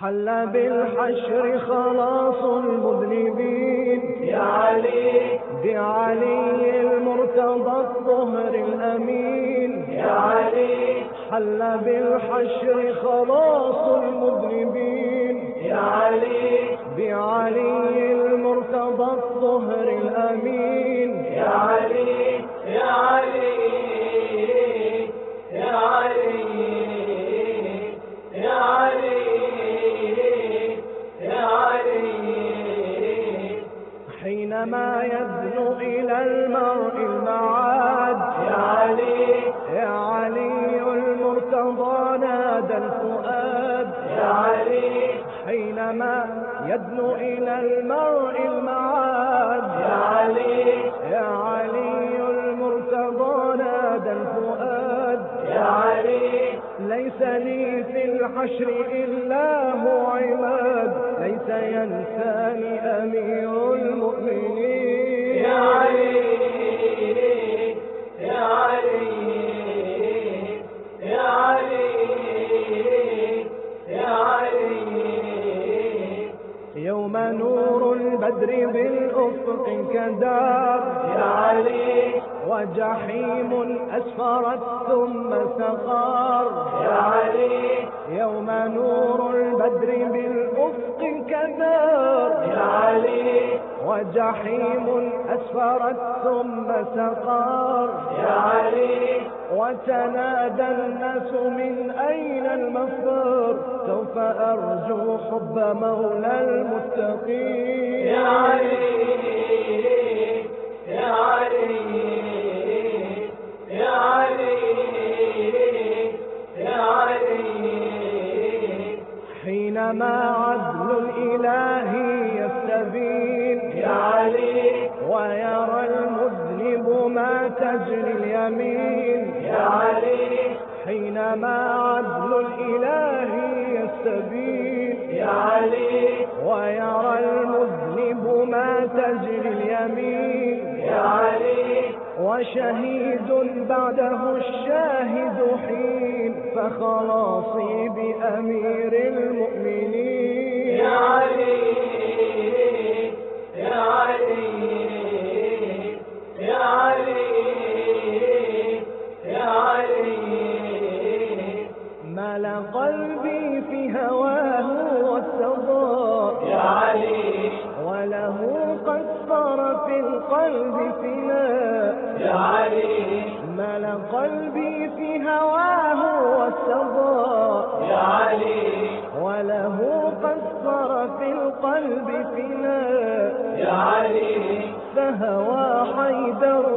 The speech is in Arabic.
حل بالحشر خلاص المذنبين. يا علي. بعلي المرتضى الطهر الأمين. يا علي. حل بالحشر خلاص المذنبين. يا علي. بعلي حينما يدنو إلى المرء المعاد. يا علي. يا علي المرتضى نادى الفؤاد. يا علي. حينما يدنو إلى المرء المعاد. يا علي. يا علي المرتضى نادى الفؤاد. يا علي. ليس لي في الحشر إلا هو عماد. ليس ينساني أمير يوم نور البدر بالأفق كدار. يا علي. وجحيم أسفرت ثم سقار. يا علي. يوم نور البدر بالأفق كدار. يا علي. وجحيم أسفرت ثم سقار. يا علي. وتنادى الناس من أين المفر؟ سوف أرجو حب مولى المتقين. يا علي يا علي يا علي يا علي. حينما عدل الإله يستبين. يا علي. ويرى المذنب ما تجري اليمين. يا علي. حينما عدل الإله تجري اليمين. يا علي. وشهيد بعده الشاهد حين. فخلاصي بأمير المؤمنين. يا علي. يا علي. يا علي. يا علي. مال قلبي في هواه صار في القلب فناء يا علي. مال قلبي في هواه والصدى يا علي. وله قد صار في القلب فناء يا علي. فهوى حيدر